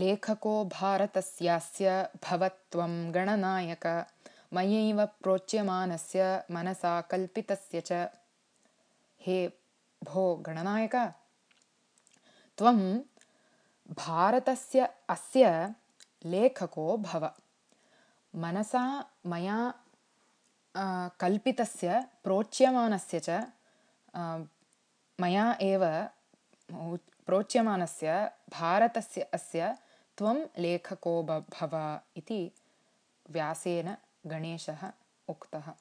लेखको भारतस्यास्य भवत्वं गणनायक। मयैव प्रोच्यमानस्य मनसा कल्पितस्य च। हे भो गणनायक! त्वं भारतस्य अस्य लेखको भव। मनसा मया कल्पितस्य प्रोच्यमानस्य च मया एव प्रोच्यमानस्य भारतस्य अस्य त्वं लेखको भव इति व्यासेन गणेशः उक्तः